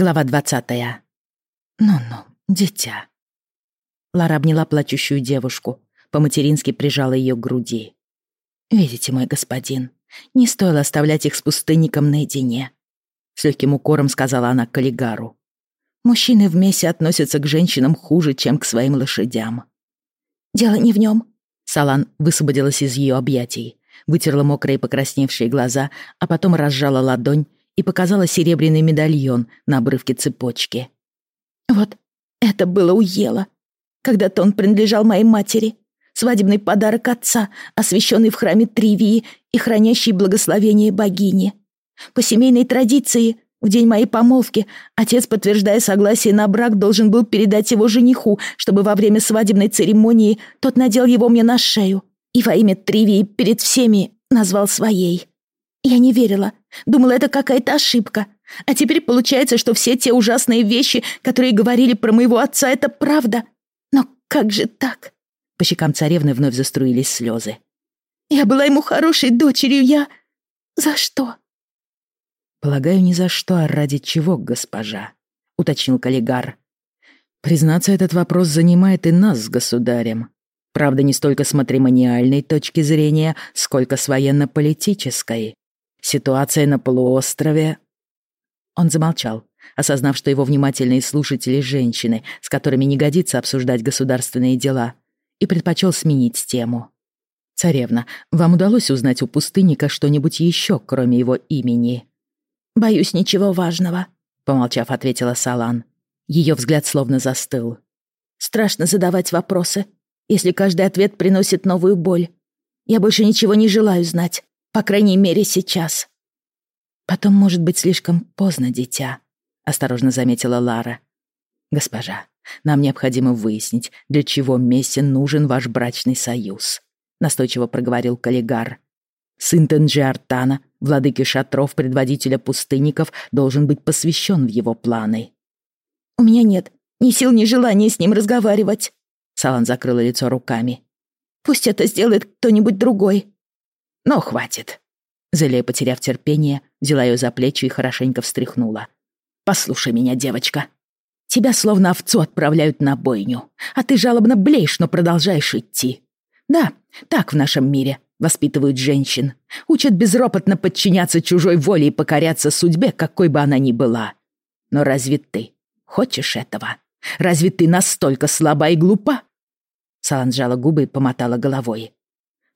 Глава двадцатая. «Ну-ну, дитя». Лара обняла плачущую девушку, по-матерински прижала ее к груди. «Видите, мой господин, не стоило оставлять их с пустынником наедине», с легким укором сказала она Каллигару. «Мужчины вместе относятся к женщинам хуже, чем к своим лошадям». «Дело не в нем. Салан высвободилась из ее объятий, вытерла мокрые покрасневшие глаза, а потом разжала ладонь и показала серебряный медальон на обрывке цепочки. «Вот это было у Ела. Когда-то он принадлежал моей матери. Свадебный подарок отца, освященный в храме Тривии и хранящий благословение богини. По семейной традиции, в день моей помолвки, отец, подтверждая согласие на брак, должен был передать его жениху, чтобы во время свадебной церемонии тот надел его мне на шею и во имя Тривии перед всеми назвал своей. Я не верила. Думала, это какая-то ошибка. А теперь получается, что все те ужасные вещи, которые говорили про моего отца, это правда. Но как же так? По щекам царевны вновь заструились слезы. Я была ему хорошей дочерью, я... За что? Полагаю, ни за что, а ради чего, госпожа, уточнил Каллигар. Признаться, этот вопрос занимает и нас с государем. Правда, не столько с матримониальной точки зрения, сколько с военно-политической. Ситуация на полуострове...» Он замолчал, осознав, что его внимательные слушатели — женщины, с которыми не годится обсуждать государственные дела, и предпочел сменить тему. «Царевна, вам удалось узнать у пустынника что-нибудь еще, кроме его имени?» «Боюсь, ничего важного», — помолчав, ответила Салан. Ее взгляд словно застыл. «Страшно задавать вопросы, если каждый ответ приносит новую боль. Я больше ничего не желаю знать. По крайней мере, сейчас. Потом может быть слишком поздно, дитя, осторожно заметила Лара. Госпожа, нам необходимо выяснить, для чего Мессе нужен ваш брачный союз, настойчиво проговорил Каллигар. Сын Тенджиартана, владыки шатров, предводителя пустынников, должен быть посвящен в его планы. «У меня нет ни сил, ни желания с ним разговаривать», Салан закрыла лицо руками. «Пусть это сделает кто-нибудь другой. Но хватит. Зелия, потеряв терпение, взяла ее за плечи и хорошенько встряхнула. «Послушай меня, девочка. Тебя словно овцу отправляют на бойню, а ты жалобно блеешь, но продолжаешь идти. Да, так в нашем мире воспитывают женщин. Учат безропотно подчиняться чужой воле и покоряться судьбе, какой бы она ни была. Но разве ты хочешь этого? Разве ты настолько слаба и глупа?» Салан сжала губы и помотала головой.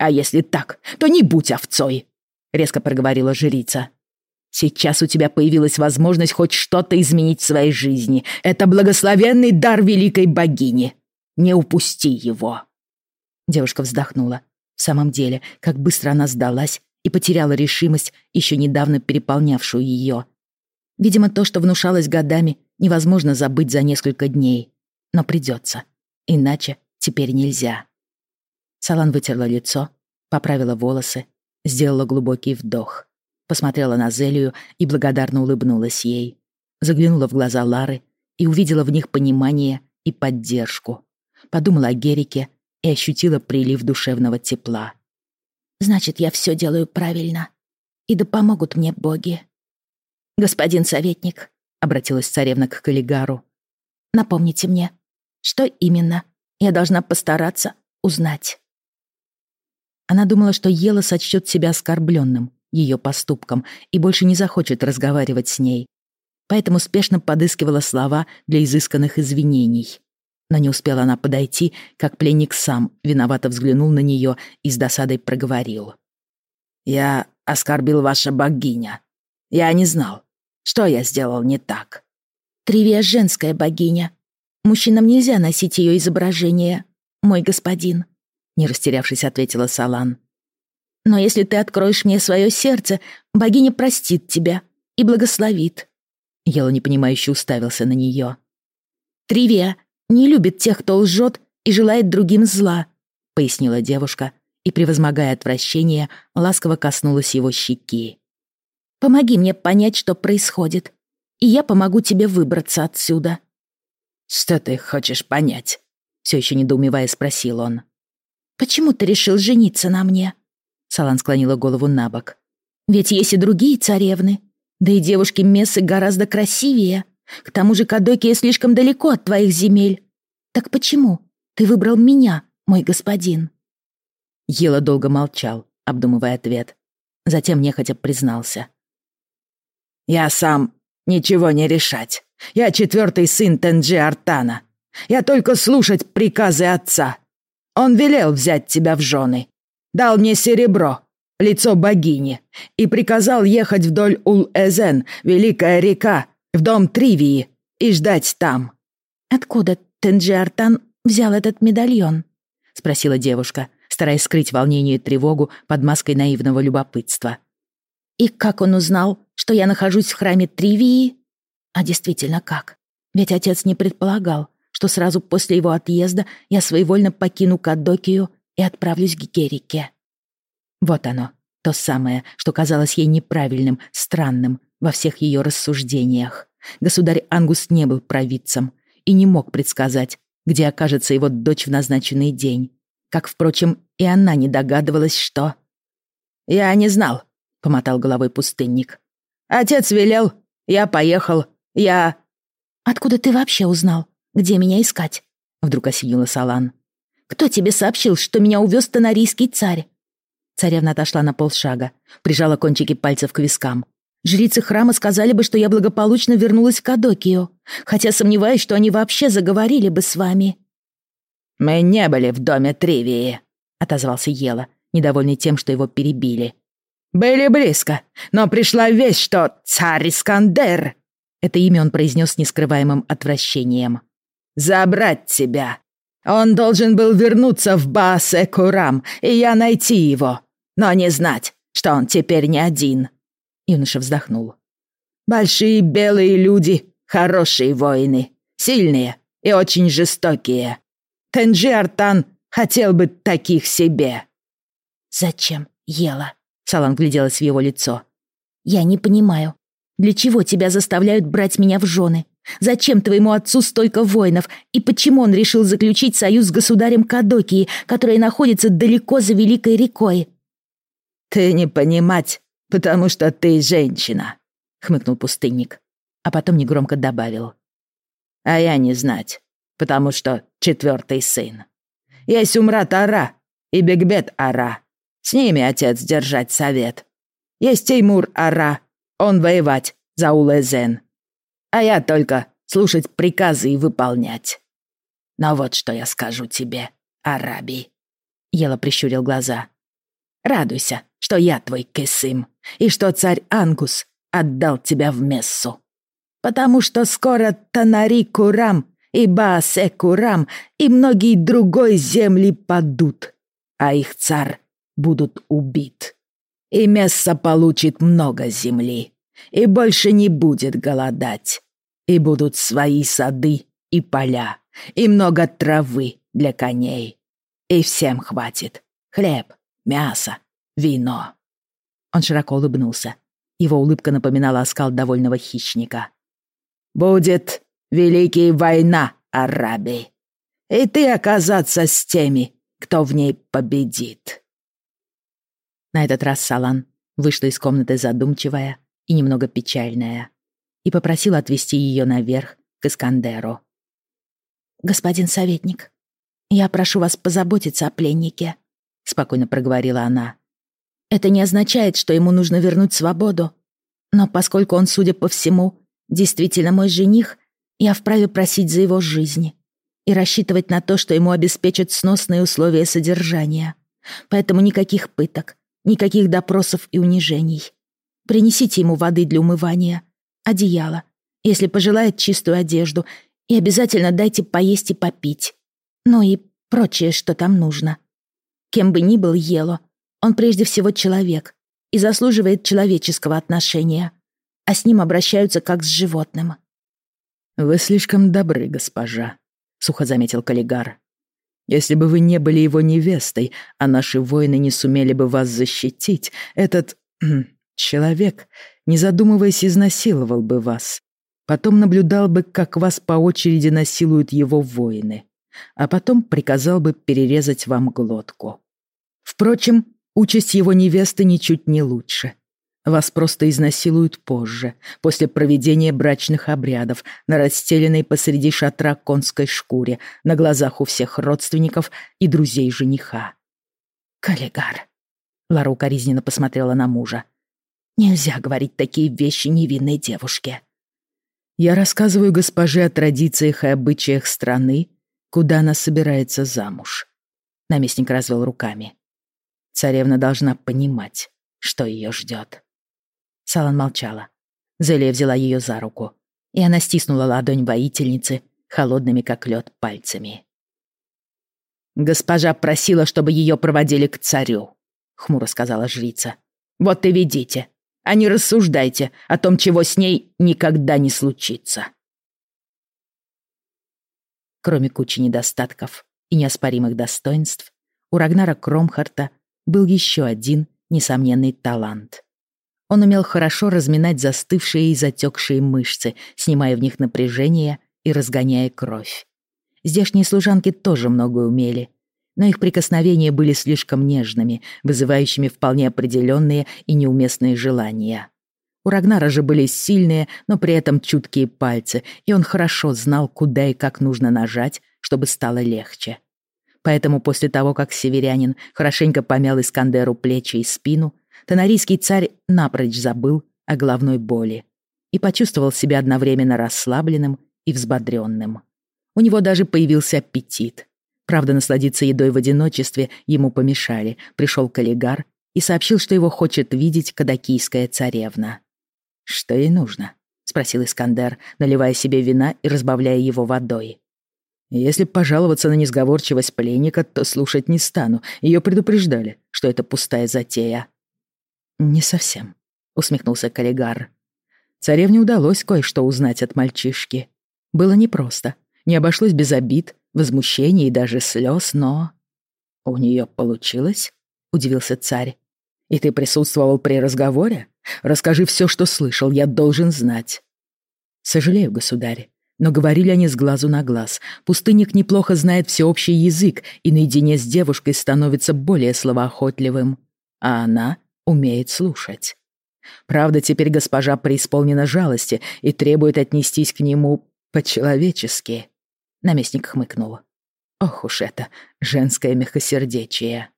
«А если так, то не будь овцой!» — резко проговорила жрица. «Сейчас у тебя появилась возможность хоть что-то изменить в своей жизни. Это благословенный дар великой богини. Не упусти его!» Девушка вздохнула. В самом деле, как быстро она сдалась и потеряла решимость, еще недавно переполнявшую ее. Видимо, то, что внушалось годами, невозможно забыть за несколько дней. Но придется. Иначе теперь нельзя. Салан вытерла лицо, поправила волосы, сделала глубокий вдох, посмотрела на Зелию и благодарно улыбнулась ей. Заглянула в глаза Лары и увидела в них понимание и поддержку. Подумала о Герике и ощутила прилив душевного тепла. «Значит, я все делаю правильно. И да помогут мне боги». «Господин советник», — обратилась царевна к Каллигару, «напомните мне, что именно я должна постараться узнать». Она думала, что Ела сочтет себя оскорбленным ее поступком и больше не захочет разговаривать с ней. Поэтому спешно подыскивала слова для изысканных извинений. Но не успела она подойти, как пленник сам виновато взглянул на нее и с досадой проговорил. «Я оскорбил ваша богиня. Я не знал, что я сделал не так». «Тривия — женская богиня. Мужчинам нельзя носить ее изображение, мой господин», не растерявшись, ответила Салан. «Но если ты откроешь мне свое сердце, богиня простит тебя и благословит». Ела непонимающе уставился на нее. «Тривия не любит тех, кто лжет и желает другим зла», пояснила девушка и, превозмогая отвращение, ласково коснулась его щеки. «Помоги мне понять, что происходит, и я помогу тебе выбраться отсюда». «Что ты хочешь понять?» все еще недоумевая спросил он. «Почему ты решил жениться на мне?» Салан склонила голову на бок. «Ведь есть и другие царевны. Да и девушки Мессы гораздо красивее. К тому же Кадокия слишком далеко от твоих земель. Так почему ты выбрал меня, мой господин?» Ела долго молчал, обдумывая ответ. Затем нехотя признался. «Я сам ничего не решать. Я четвертый сын Тенджи Артана. Я только слушать приказы отца. Он велел взять тебя в жены. Дал мне серебро, лицо богини, и приказал ехать вдоль Ул-Эзен, Великая река, в дом Тривии, и ждать там». «Откуда Тенджи Артан взял этот медальон?» — спросила девушка, стараясь скрыть волнение и тревогу под маской наивного любопытства. «И как он узнал, что я нахожусь в храме Тривии?» «А действительно, как? Ведь отец не предполагал, что сразу после его отъезда я своевольно покину Кадокию и отправлюсь к Герике». Вот оно, то самое, что казалось ей неправильным, странным во всех ее рассуждениях. Государь Ангус не был провидцем и не мог предсказать, где окажется его дочь в назначенный день. Как, впрочем, и она не догадывалась, что... «Я не знал», — помотал головой пустынник. «Отец велел, я поехал, я...» «Откуда ты вообще узнал, где меня искать?» — вдруг осенила Салан. «Кто тебе сообщил, что меня увез тонарийский царь?» Царевна отошла на полшага, прижала кончики пальцев к вискам. Жрицы храма сказали бы, что я благополучно вернулась в Кадокию, хотя сомневаюсь, что они вообще заговорили бы с вами». «Мы не были в доме Тривии», — отозвался Ела, недовольный тем, что его перебили. «Были близко, но пришла весть, что царь Искандер...» Это имя он произнес с нескрываемым отвращением. «Забрать тебя. Он должен был вернуться в Баасе-Курам, и я найти его, но не знать, что он теперь не один». Юноша вздохнул. «Большие белые люди, хорошие воины, сильные и очень жестокие. Тенджи Артан хотел бы таких себе». «Зачем, Ела?» Салан гляделась в его лицо. «Я не понимаю, для чего тебя заставляют брать меня в жены? Зачем твоему отцу столько воинов? И почему он решил заключить союз с государем Кадокии, который находится далеко за Великой рекой?» «Ты не понимать, потому что ты женщина», — хмыкнул пустынник, а потом негромко добавил. «А я не знать, потому что четвертый сын. Есть Умрат Ара и Бегбет Ара. С ними отец держать совет. Есть Теймур Ара, он воевать за Улезен. А я только слушать приказы и выполнять. Но вот что я скажу тебе, Араби. Ела прищурил глаза. Радуйся, что я твой Кесым, и что царь Ангус отдал тебя в Мессу. Потому что скоро Танари Курам и Баасе Курам и многие другой земли падут, а их царь будут убит. И Месса получит много земли, и больше не будет голодать. И будут свои сады и поля, и много травы для коней. И всем хватит хлеб, мясо, вино». Он широко улыбнулся. Его улыбка напоминала оскал довольного хищника. «Будет великая война, Арабий, и ты оказаться с теми, кто в ней победит». На этот раз Салан вышла из комнаты задумчивая и немного печальная и попросила отвезти ее наверх к Искандеру. «Господин советник, я прошу вас позаботиться о пленнике», — спокойно проговорила она. «Это не означает, что ему нужно вернуть свободу, но поскольку он, судя по всему, действительно мой жених, я вправе просить за его жизнь и рассчитывать на то, что ему обеспечат сносные условия содержания. Поэтому никаких пыток, никаких допросов и унижений. Принесите ему воды для умывания, одеяло, если пожелает чистую одежду, и обязательно дайте поесть и попить. Ну и прочее, что там нужно. Кем бы ни был Ело, он прежде всего человек и заслуживает человеческого отношения, а с ним обращаются как с животным. «Вы слишком добры, госпожа», — сухо заметил Каллигар. «Если бы вы не были его невестой, а наши воины не сумели бы вас защитить, этот... человек, не задумываясь, изнасиловал бы вас. Потом наблюдал бы, как вас по очереди насилуют его воины. А потом приказал бы перерезать вам глотку. Впрочем, участь его невесты ничуть не лучше. Вас просто изнасилуют позже, после проведения брачных обрядов, на расстеленной посреди шатра конской шкуре, на глазах у всех родственников и друзей жениха. «Каллигар», — Лара укоризненно посмотрела на мужа, — «нельзя говорить такие вещи невинной девушке». Я рассказываю госпоже о традициях и обычаях страны, куда она собирается замуж. Наместник развел руками. Царевна должна понимать, что ее ждет. Салан молчала. Зелия взяла ее за руку, и она стиснула ладонь воительницы холодными, как лед, пальцами. «Госпожа просила, чтобы ее проводили к царю», — хмуро сказала жрица. «Вот и ведите а не рассуждайте о том, чего с ней никогда не случится. Кроме кучи недостатков и неоспоримых достоинств, у Рагнара Кромхарта был еще один несомненный талант. Он умел хорошо разминать застывшие и затекшие мышцы, снимая в них напряжение и разгоняя кровь. Здешние служанки тоже многое умели, но их прикосновения были слишком нежными, вызывающими вполне определенные и неуместные желания. У Рагнара же были сильные, но при этом чуткие пальцы, и он хорошо знал, куда и как нужно нажать, чтобы стало легче. Поэтому после того, как северянин хорошенько помял Искандеру плечи и спину, тонарийский царь напрочь забыл о головной боли и почувствовал себя одновременно расслабленным и взбодренным. У него даже появился аппетит — Правда, насладиться едой в одиночестве ему помешали. Пришел коллегар и сообщил, что его хочет видеть кадакийская царевна. «Что ей нужно?» — спросил Искандер, наливая себе вина и разбавляя его водой. «Если пожаловаться на несговорчивость пленника, то слушать не стану. Ее предупреждали, что это пустая затея». «Не совсем», — усмехнулся коллегар. Царевне удалось кое-что узнать от мальчишки. Было непросто, не обошлось без обид, возмущения и даже слез, но... «У нее получилось?» — удивился царь. «И ты присутствовал при разговоре? Расскажи все, что слышал, я должен знать». «Сожалею, государь, но говорили они с глазу на глаз. Пустынник неплохо знает всеобщий язык и наедине с девушкой становится более словоохотливым. А она умеет слушать. Правда, теперь госпожа преисполнена жалости и требует отнестись к нему по-человечески. Наместник хмыкнул. Ох уж это, женское мягкосердечие.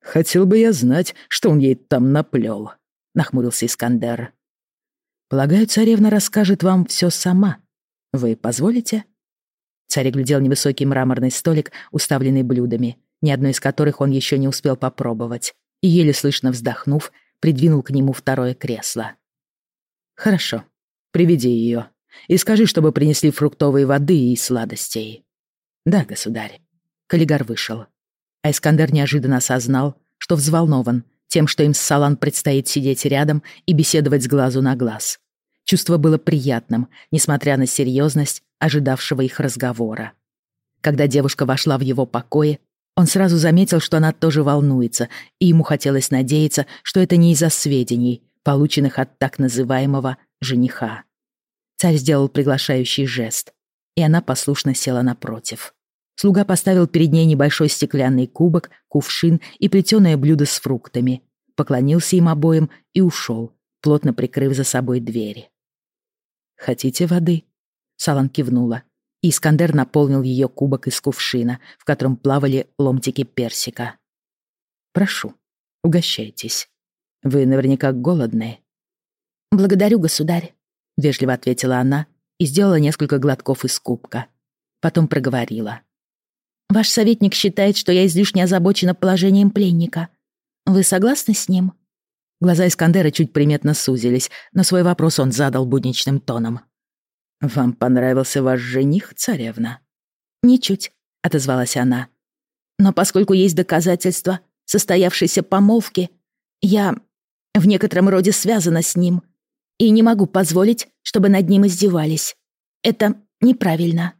Хотел бы я знать, что он ей там наплел, нахмурился Искандер. Полагаю, царевна расскажет вам все сама. Вы позволите? Царь глядел невысокий мраморный столик, уставленный блюдами, ни одно из которых он еще не успел попробовать, и, еле слышно вздохнув, придвинул к нему второе кресло. «Хорошо, приведи ее», и скажи, чтобы принесли фруктовые воды и сладостей». «Да, государь». Каллигар вышел. А Искандер неожиданно осознал, что взволнован тем, что им с Салан предстоит сидеть рядом и беседовать с глазу на глаз. Чувство было приятным, несмотря на серьезность ожидавшего их разговора. Когда девушка вошла в его покои, он сразу заметил, что она тоже волнуется, и ему хотелось надеяться, что это не из-за сведений, полученных от так называемого «жениха». Царь сделал приглашающий жест, и она послушно села напротив. Слуга поставил перед ней небольшой стеклянный кубок, кувшин и плетеное блюдо с фруктами, поклонился им обоим и ушел, плотно прикрыв за собой двери. «Хотите воды?» Салан кивнула, и Искандер наполнил ее кубок из кувшина, в котором плавали ломтики персика. «Прошу, угощайтесь. Вы наверняка голодные». «Благодарю, государь», — вежливо ответила она и сделала несколько глотков из кубка. Потом проговорила. «Ваш советник считает, что я излишне озабочена положением пленника. Вы согласны с ним?» Глаза Искандера чуть приметно сузились, но свой вопрос он задал будничным тоном. «Вам понравился ваш жених, царевна?» «Ничуть», — отозвалась она. «Но поскольку есть доказательства состоявшейся помолвки, я в некотором роде связана с ним и не могу позволить, чтобы над ним издевались. Это неправильно».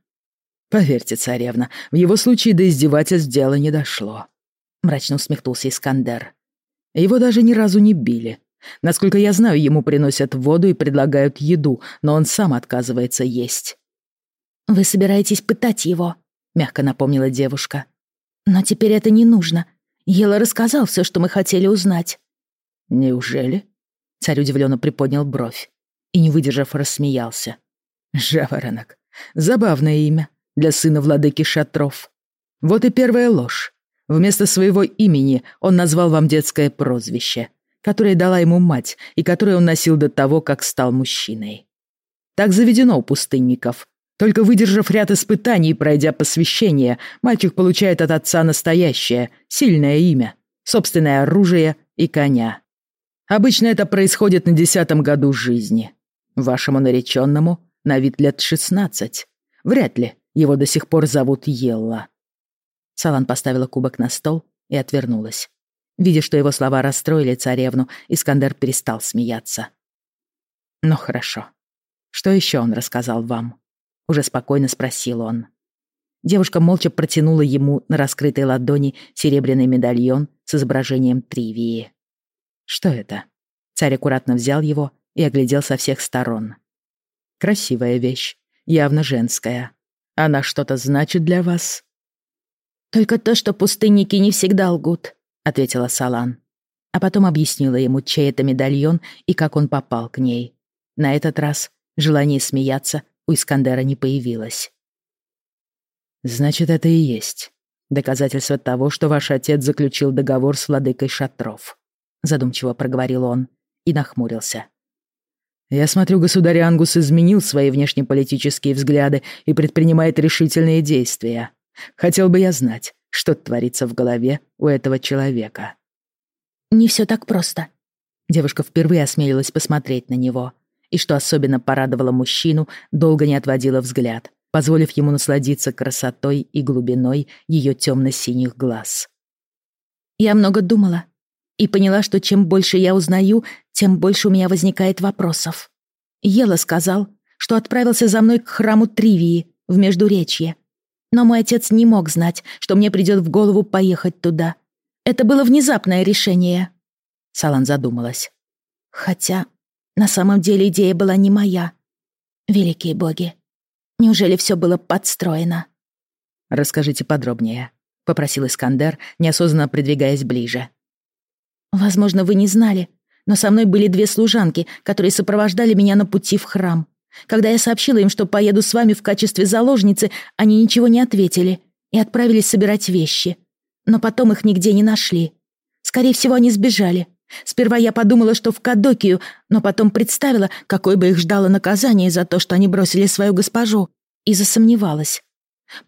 «Поверьте, царевна, в его случае до издевательств дело не дошло», — мрачно усмехнулся Искандер. «Его даже ни разу не били. Насколько я знаю, ему приносят воду и предлагают еду, но он сам отказывается есть». «Вы собираетесь пытать его», — мягко напомнила девушка. «Но теперь это не нужно. Ела рассказал все, что мы хотели узнать». «Неужели?» Царь удивленно приподнял бровь и, не выдержав, рассмеялся. «Жаворонок. Забавное имя для сына владыки шатров. Вот и первая ложь. Вместо своего имени он назвал вам детское прозвище, которое дала ему мать и которое он носил до того, как стал мужчиной. Так заведено у пустынников. Только выдержав ряд испытаний и пройдя посвящение, мальчик получает от отца настоящее, сильное имя, собственное оружие и коня. Обычно это происходит на десятом году жизни. Вашему нареченному на вид лет шестнадцать. Вряд ли его до сих пор зовут Елла. Салан поставила кубок на стол и отвернулась. Видя, что его слова расстроили царевну, Искандер перестал смеяться. «Ну хорошо. Что еще он рассказал вам?» Уже спокойно спросил он. Девушка молча протянула ему на раскрытой ладони серебряный медальон с изображением Тривии. «Что это?» Царь аккуратно взял его и оглядел со всех сторон. «Красивая вещь, явно женская. Она что-то значит для вас?» «Только то, что пустынники не всегда лгут», — ответила Салан. А потом объяснила ему, чей это медальон и как он попал к ней. На этот раз желание смеяться у Искандера не появилось. «Значит, это и есть доказательство того, что ваш отец заключил договор с владыкой Шатров», задумчиво проговорил он и нахмурился. «Я смотрю, государь Ангус изменил свои внешнеполитические взгляды и предпринимает решительные действия. Хотел бы я знать, что творится в голове у этого человека». «Не все так просто». Девушка впервые осмелилась посмотреть на него, и, что особенно порадовало мужчину, долго не отводила взгляд, позволив ему насладиться красотой и глубиной ее темно-синих глаз. «Я много думала и поняла, что чем больше я узнаю, тем больше у меня возникает вопросов. Ела сказал, что отправился за мной к храму Тривии в Междуречье. Но мой отец не мог знать, что мне придет в голову поехать туда. Это было внезапное решение. Салан задумалась. Хотя на самом деле идея была не моя. Великие боги, неужели все было подстроено? Расскажите подробнее, попросил Искандер, неосознанно придвигаясь ближе. Возможно, вы не знали, но со мной были две служанки, которые сопровождали меня на пути в храм. Когда я сообщила им, что поеду с вами в качестве заложницы, они ничего не ответили и отправились собирать вещи. Но потом их нигде не нашли. Скорее всего, они сбежали. Сперва я подумала, что в Кадокию, но потом представила, какое бы их ждало наказание за то, что они бросили свою госпожу, и засомневалась.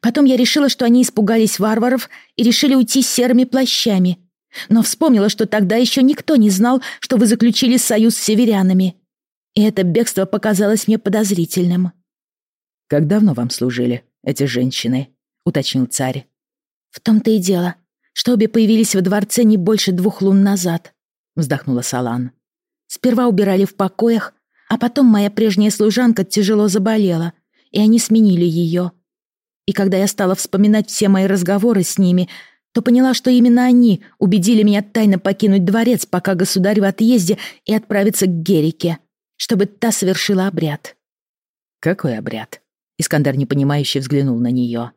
Потом я решила, что они испугались варваров и решили уйти серыми плащами, но вспомнила, что тогда еще никто не знал, что вы заключили союз с северянами. И это бегство показалось мне подозрительным. «Как давно вам служили эти женщины?» — уточнил царь. «В том-то и дело, что обе появились во дворце не больше двух лун назад», — вздохнула Салан. «Сперва убирали в покоях, а потом моя прежняя служанка тяжело заболела, и они сменили ее. И когда я стала вспоминать все мои разговоры с ними, то поняла, что именно они убедили меня тайно покинуть дворец, пока государь в отъезде, и отправиться к Герике, чтобы та совершила обряд. «Какой обряд?» Искандер непонимающе взглянул на нее.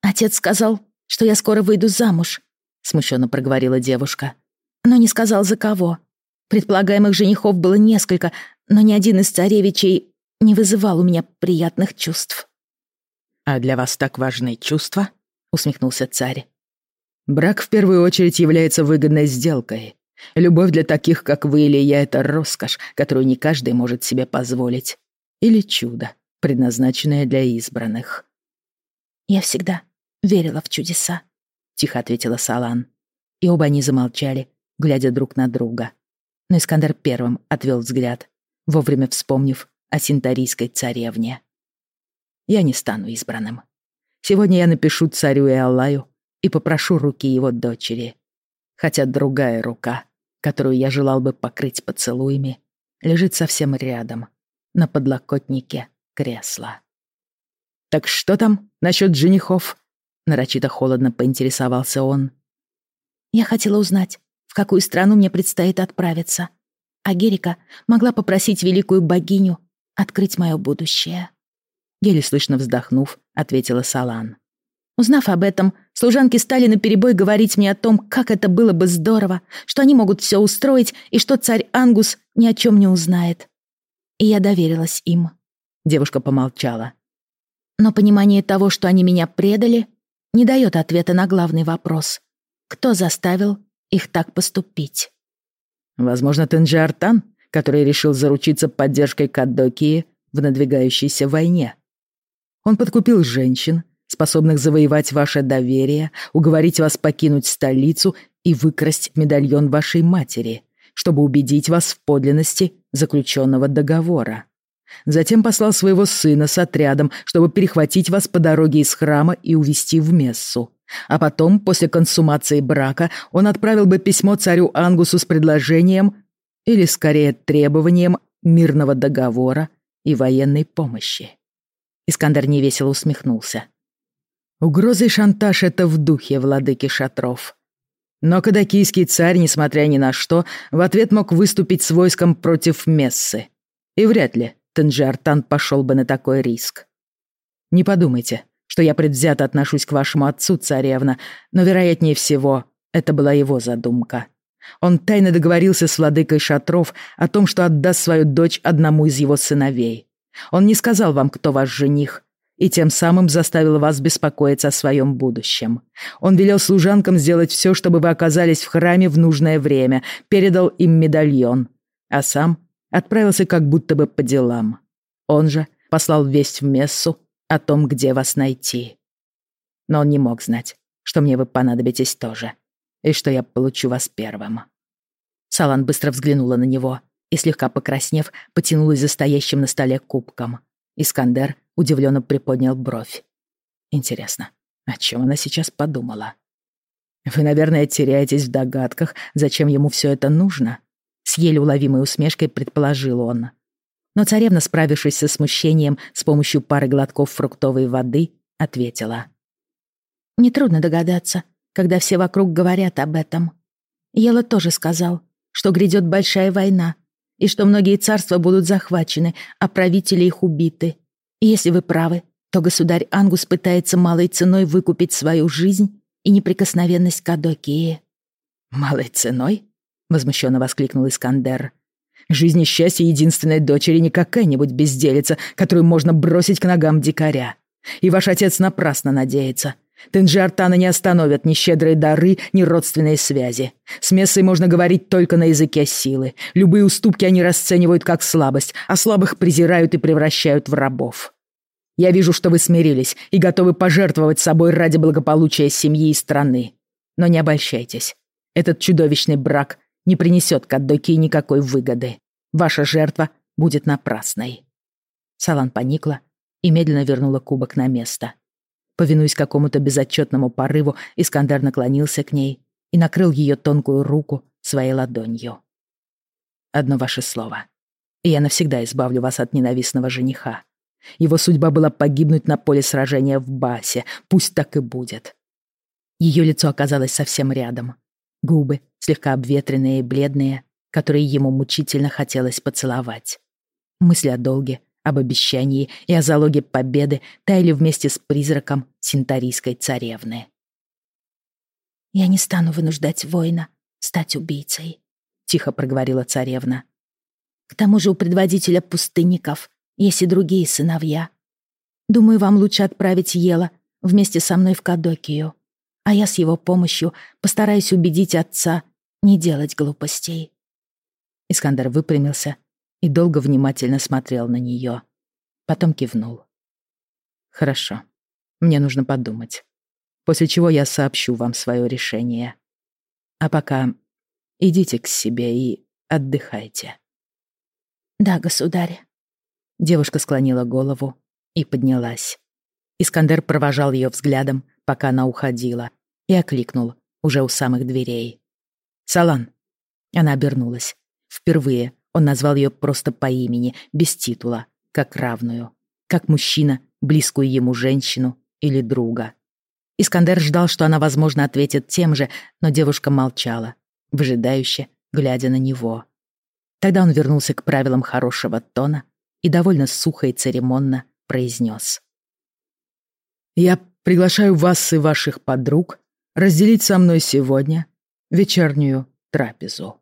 «Отец сказал, что я скоро выйду замуж», — смущенно проговорила девушка. «Но не сказал, за кого. Предполагаемых женихов было несколько, но ни один из царевичей не вызывал у меня приятных чувств». «А для вас так важны чувства?» — усмехнулся царь. Брак в первую очередь является выгодной сделкой. Любовь для таких, как вы или я, это роскошь, которую не каждый может себе позволить. Или чудо, предназначенное для избранных. «Я всегда верила в чудеса», — тихо ответила Салан. И оба они замолчали, глядя друг на друга. Но Искандер первым отвел взгляд, вовремя вспомнив о синтарийской царевне. «Я не стану избранным. Сегодня я напишу царю и Аллаю и попрошу руки его дочери. Хотя другая рука, которую я желал бы покрыть поцелуями, лежит совсем рядом, на подлокотнике кресла. «Так что там насчет женихов?» Нарочито холодно поинтересовался он. «Я хотела узнать, в какую страну мне предстоит отправиться. А Герика могла попросить великую богиню открыть мое будущее». Еле слышно вздохнув, ответила Салан. Узнав об этом, служанки стали наперебой говорить мне о том, как это было бы здорово, что они могут все устроить и что царь Ангус ни о чем не узнает. И я доверилась им. Девушка помолчала. Но понимание того, что они меня предали, не дает ответа на главный вопрос. Кто заставил их так поступить? Возможно, Тенджи Артан, который решил заручиться поддержкой Каддокии в надвигающейся войне. Он подкупил женщин, способных завоевать ваше доверие, уговорить вас покинуть столицу и выкрасть медальон вашей матери, чтобы убедить вас в подлинности заключенного договора. Затем послал своего сына с отрядом, чтобы перехватить вас по дороге из храма и увести в мессу. А потом, после консумации брака, он отправил бы письмо царю Ангусу с предложением, или скорее требованием, мирного договора и военной помощи. Искандер невесело усмехнулся. Угроза и шантаж — это в духе владыки шатров. Но кадакийский царь, несмотря ни на что, в ответ мог выступить с войском против Мессы. И вряд ли Танжиартан пошел бы на такой риск. Не подумайте, что я предвзято отношусь к вашему отцу, царевна, но, вероятнее всего, это была его задумка. Он тайно договорился с владыкой шатров о том, что отдаст свою дочь одному из его сыновей. Он не сказал вам, кто ваш жених, и тем самым заставил вас беспокоиться о своем будущем. Он велел служанкам сделать все, чтобы вы оказались в храме в нужное время, передал им медальон, а сам отправился как будто бы по делам. Он же послал весть в мессу о том, где вас найти. Но он не мог знать, что мне вы понадобитесь тоже, и что я получу вас первым. Салан быстро взглянула на него и, слегка покраснев, потянулась за стоящим на столе кубком. Искандер удивленно приподнял бровь. Интересно, о чем она сейчас подумала? Вы, наверное, теряетесь в догадках, зачем ему все это нужно? С еле уловимой усмешкой предположил он. Но царевна, справившись со смущением с помощью пары глотков фруктовой воды, ответила. «Нетрудно догадаться, когда все вокруг говорят об этом. Ела тоже сказал, что грядет большая война, и что многие царства будут захвачены, а правители их убиты. Если вы правы, то государь Ангус пытается малой ценой выкупить свою жизнь и неприкосновенность Кадокии. «Малой ценой?» — возмущенно воскликнул Искандер. «Жизнь и счастье единственной дочери не какая-нибудь безделица, которую можно бросить к ногам дикаря. И ваш отец напрасно надеется. Тенджи Артана не остановят ни щедрые дары, ни родственные связи. С Мессой можно говорить только на языке силы. Любые уступки они расценивают как слабость, а слабых презирают и превращают в рабов. Я вижу, что вы смирились и готовы пожертвовать собой ради благополучия семьи и страны. Но не обольщайтесь. Этот чудовищный брак не принесет Каддоки никакой выгоды. Ваша жертва будет напрасной. Салан поникла и медленно вернула кубок на место. Повинуясь какому-то безотчетному порыву, Искандер наклонился к ней и накрыл ее тонкую руку своей ладонью. «Одно ваше слово, и я навсегда избавлю вас от ненавистного жениха. Его судьба была погибнуть на поле сражения в Басе, пусть так и будет». Ее лицо оказалось совсем рядом. Губы, слегка обветренные и бледные, которые ему мучительно хотелось поцеловать. Мысли о долге об обещании и о залоге победы таяли вместе с призраком синтарийской царевны. «Я не стану вынуждать воина стать убийцей», — тихо проговорила царевна. «К тому же у предводителя пустынников есть и другие сыновья. Думаю, вам лучше отправить Ела вместе со мной в Кадокию, а я с его помощью постараюсь убедить отца не делать глупостей». Искандер выпрямился и долго внимательно смотрел на нее. Потом кивнул. «Хорошо. Мне нужно подумать. После чего я сообщу вам свое решение. А пока идите к себе и отдыхайте». «Да, государь». Девушка склонила голову и поднялась. Искандер провожал ее взглядом, пока она уходила, и окликнул уже у самых дверей. «Салан!» Она обернулась. Впервые он назвал ее просто по имени, без титула, как равную, как мужчина, близкую ему женщину или друга. Искандер ждал, что она, возможно, ответит тем же, но девушка молчала, выжидающе, глядя на него. Тогда он вернулся к правилам хорошего тона и довольно сухо и церемонно произнес. «Я приглашаю вас и ваших подруг разделить со мной сегодня вечернюю трапезу.